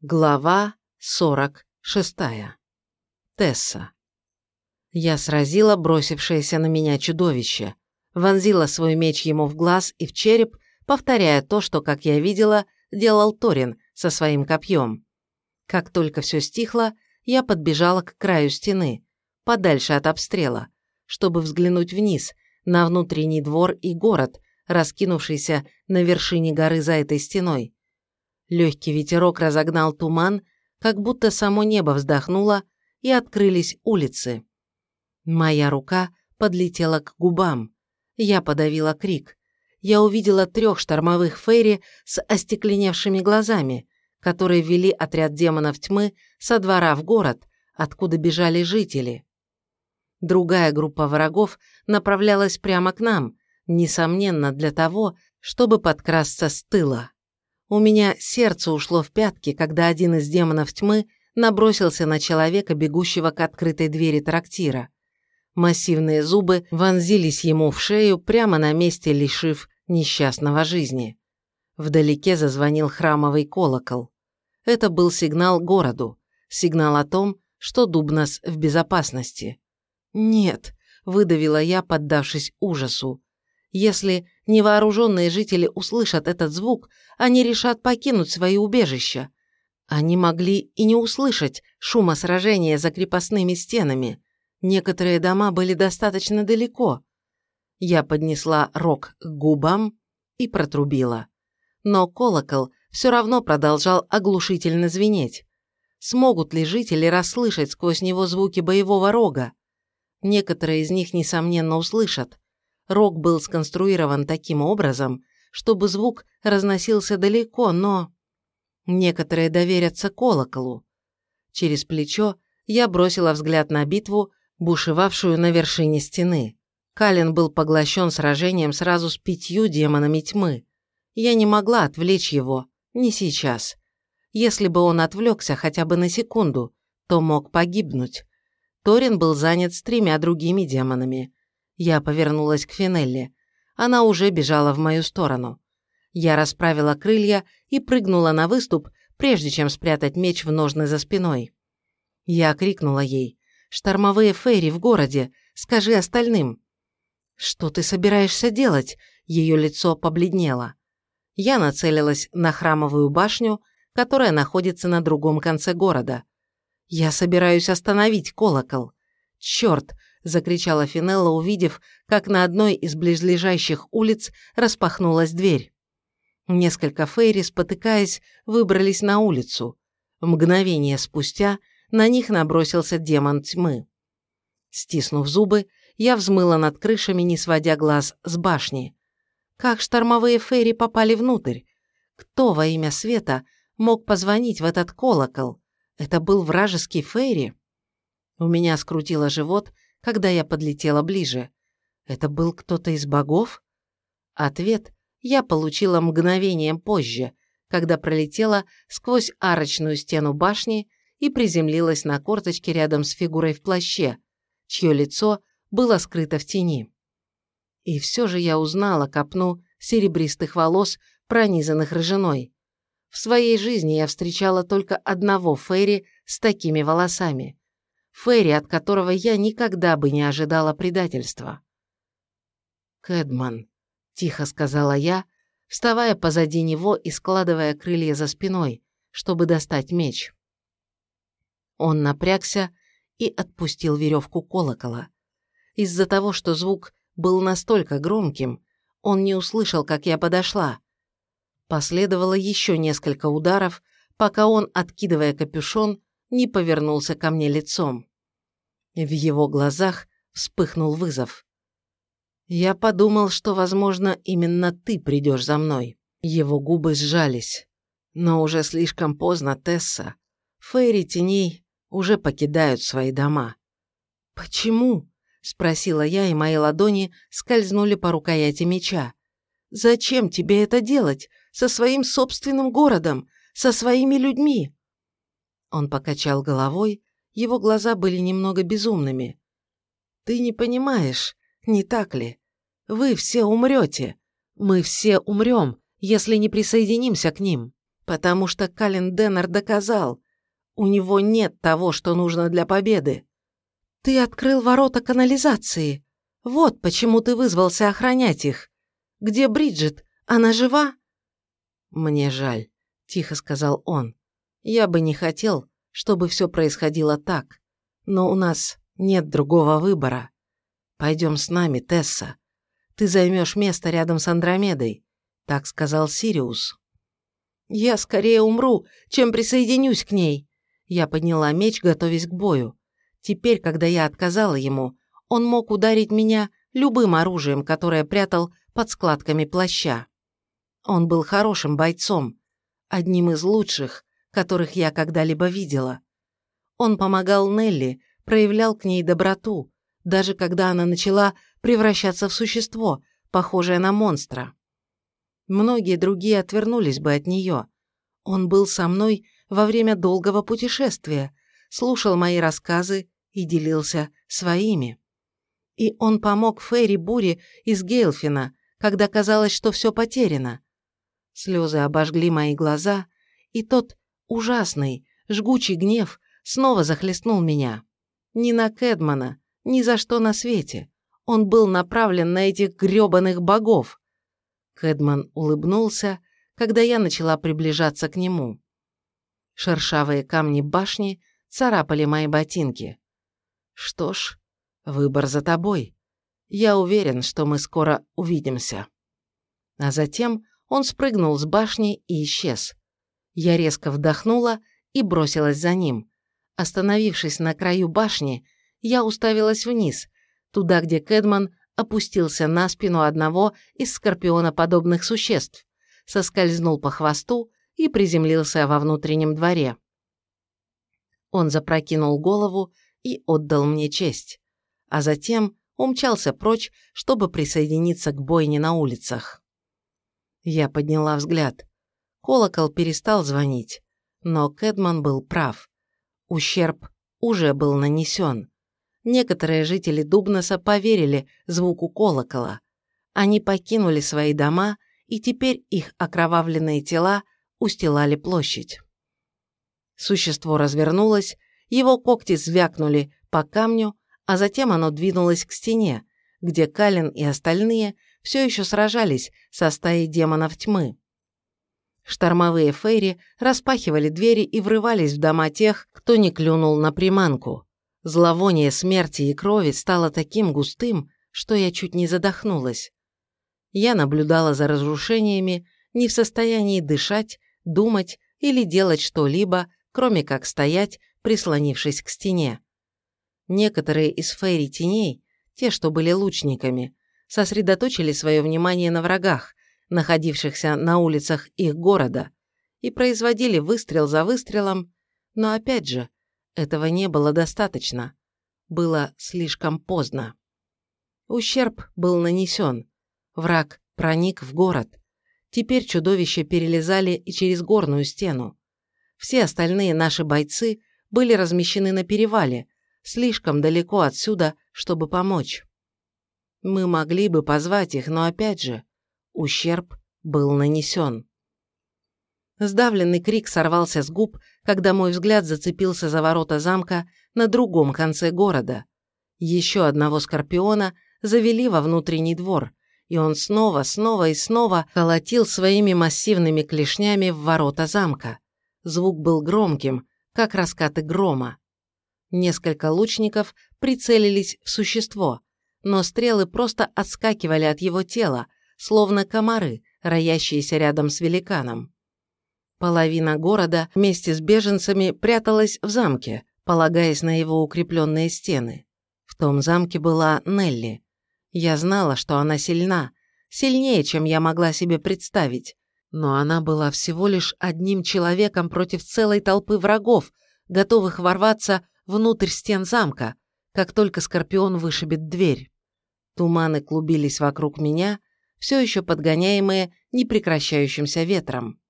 Глава 46. Тесса. Я сразила бросившееся на меня чудовище, вонзила свой меч ему в глаз и в череп, повторяя то, что, как я видела, делал Торин со своим копьем. Как только все стихло, я подбежала к краю стены, подальше от обстрела, чтобы взглянуть вниз, на внутренний двор и город, раскинувшийся на вершине горы за этой стеной. Легкий ветерок разогнал туман, как будто само небо вздохнуло, и открылись улицы. Моя рука подлетела к губам. Я подавила крик. Я увидела трех штормовых фейри с остекленевшими глазами, которые вели отряд демонов тьмы со двора в город, откуда бежали жители. Другая группа врагов направлялась прямо к нам, несомненно для того, чтобы подкрасться с тыла. У меня сердце ушло в пятки, когда один из демонов тьмы набросился на человека, бегущего к открытой двери трактира. Массивные зубы вонзились ему в шею, прямо на месте лишив несчастного жизни. Вдалеке зазвонил храмовый колокол. Это был сигнал городу, сигнал о том, что Дубнас в безопасности. «Нет», — выдавила я, поддавшись ужасу. Если невооруженные жители услышат этот звук, они решат покинуть свои убежища. Они могли и не услышать шума сражения за крепостными стенами. Некоторые дома были достаточно далеко. Я поднесла рог к губам и протрубила. Но колокол все равно продолжал оглушительно звенеть. Смогут ли жители расслышать сквозь него звуки боевого рога? Некоторые из них, несомненно, услышат, Рог был сконструирован таким образом, чтобы звук разносился далеко, но... Некоторые доверятся колоколу. Через плечо я бросила взгляд на битву, бушевавшую на вершине стены. Калин был поглощен сражением сразу с пятью демонами тьмы. Я не могла отвлечь его, не сейчас. Если бы он отвлекся хотя бы на секунду, то мог погибнуть. Торин был занят с тремя другими демонами. Я повернулась к Финелли. Она уже бежала в мою сторону. Я расправила крылья и прыгнула на выступ, прежде чем спрятать меч в ножны за спиной. Я крикнула ей. «Штормовые фейри в городе! Скажи остальным!» «Что ты собираешься делать?» Ее лицо побледнело. Я нацелилась на храмовую башню, которая находится на другом конце города. Я собираюсь остановить колокол. Черт, – закричала Финелла, увидев, как на одной из близлежащих улиц распахнулась дверь. Несколько фейри, спотыкаясь, выбрались на улицу. Мгновение спустя на них набросился демон тьмы. Стиснув зубы, я взмыла над крышами, не сводя глаз с башни. Как штормовые фейри попали внутрь? Кто во имя света мог позвонить в этот колокол? Это был вражеский фейри? У меня скрутило живот, когда я подлетела ближе. Это был кто-то из богов? Ответ я получила мгновением позже, когда пролетела сквозь арочную стену башни и приземлилась на корточке рядом с фигурой в плаще, чье лицо было скрыто в тени. И все же я узнала копну серебристых волос, пронизанных рыжиной. В своей жизни я встречала только одного Ферри с такими волосами. Ферри, от которого я никогда бы не ожидала предательства. «Кэдман», — тихо сказала я, вставая позади него и складывая крылья за спиной, чтобы достать меч. Он напрягся и отпустил веревку колокола. Из-за того, что звук был настолько громким, он не услышал, как я подошла. Последовало еще несколько ударов, пока он, откидывая капюшон, не повернулся ко мне лицом. В его глазах вспыхнул вызов. «Я подумал, что, возможно, именно ты придешь за мной». Его губы сжались. Но уже слишком поздно, Тесса. Фейри теней уже покидают свои дома. «Почему?» – спросила я, и мои ладони скользнули по рукояти меча. «Зачем тебе это делать? Со своим собственным городом? Со своими людьми?» Он покачал головой, его глаза были немного безумными. «Ты не понимаешь, не так ли? Вы все умрете. Мы все умрем, если не присоединимся к ним. Потому что Кален Деннер доказал, у него нет того, что нужно для победы. Ты открыл ворота канализации. Вот почему ты вызвался охранять их. Где Бриджит? Она жива? Мне жаль, тихо сказал он. Я бы не хотел, чтобы все происходило так, но у нас нет другого выбора. Пойдем с нами, Тесса. Ты займешь место рядом с Андромедой, так сказал Сириус. Я скорее умру, чем присоединюсь к ней. Я подняла меч, готовясь к бою. Теперь, когда я отказала ему, он мог ударить меня любым оружием, которое прятал под складками плаща. Он был хорошим бойцом, одним из лучших, которых я когда-либо видела. Он помогал Нелли, проявлял к ней доброту, даже когда она начала превращаться в существо, похожее на монстра. Многие другие отвернулись бы от нее. Он был со мной во время долгого путешествия, слушал мои рассказы и делился своими. И он помог Фейри Бури из Гейлфина, когда казалось, что все потеряно. Слезы обожгли мои глаза, и тот ужасный, жгучий гнев снова захлестнул меня. Ни на Кэдмана, ни за что на свете. Он был направлен на этих грёбаных богов. Кэдман улыбнулся, когда я начала приближаться к нему. Шершавые камни башни царапали мои ботинки. Что ж, выбор за тобой. Я уверен, что мы скоро увидимся. А затем он спрыгнул с башни и исчез. Я резко вдохнула и бросилась за ним. Остановившись на краю башни, я уставилась вниз, туда, где Кэдман опустился на спину одного из скорпионоподобных существ, соскользнул по хвосту и приземлился во внутреннем дворе. Он запрокинул голову и отдал мне честь, а затем умчался прочь, чтобы присоединиться к бойне на улицах. Я подняла взгляд. Колокол перестал звонить, но Кэдман был прав. Ущерб уже был нанесен. Некоторые жители Дубноса поверили звуку колокола. Они покинули свои дома, и теперь их окровавленные тела устилали площадь. Существо развернулось, его когти звякнули по камню, а затем оно двинулось к стене, где Калин и остальные все еще сражались со стаей демонов тьмы. Штормовые фейри распахивали двери и врывались в дома тех, кто не клюнул на приманку. Зловоние смерти и крови стало таким густым, что я чуть не задохнулась. Я наблюдала за разрушениями, не в состоянии дышать думать или делать что-либо, кроме как стоять, прислонившись к стене. Некоторые из фейри теней, те, что были лучниками, сосредоточили свое внимание на врагах, находившихся на улицах их города, и производили выстрел за выстрелом, но опять же, этого не было достаточно. Было слишком поздно. Ущерб был нанесен. Враг проник в город. Теперь чудовища перелезали и через горную стену. Все остальные наши бойцы были размещены на перевале, слишком далеко отсюда, чтобы помочь. Мы могли бы позвать их, но опять же, ущерб был нанесен. Сдавленный крик сорвался с губ, когда мой взгляд зацепился за ворота замка на другом конце города. Еще одного скорпиона завели во внутренний двор, и он снова, снова и снова колотил своими массивными клешнями в ворота замка. Звук был громким, как раскаты грома. Несколько лучников прицелились в существо, но стрелы просто отскакивали от его тела, словно комары, роящиеся рядом с великаном. Половина города вместе с беженцами пряталась в замке, полагаясь на его укрепленные стены. В том замке была Нелли. Я знала, что она сильна, сильнее, чем я могла себе представить. Но она была всего лишь одним человеком против целой толпы врагов, готовых ворваться внутрь стен замка, как только Скорпион вышибет дверь. Туманы клубились вокруг меня, все еще подгоняемые непрекращающимся ветром.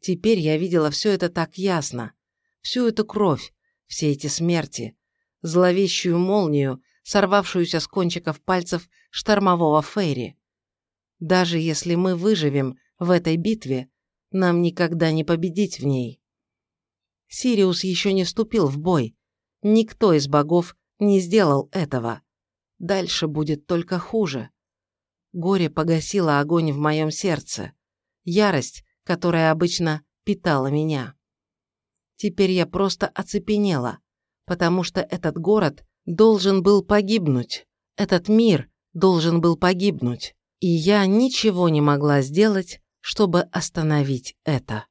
Теперь я видела все это так ясно. Всю эту кровь, все эти смерти, зловещую молнию, сорвавшуюся с кончиков пальцев штормового Фейри. Даже если мы выживем в этой битве, нам никогда не победить в ней. Сириус еще не вступил в бой. Никто из богов не сделал этого. Дальше будет только хуже. Горе погасило огонь в моем сердце. Ярость, которая обычно питала меня. Теперь я просто оцепенела, потому что этот город должен был погибнуть. Этот мир должен был погибнуть. И я ничего не могла сделать, чтобы остановить это.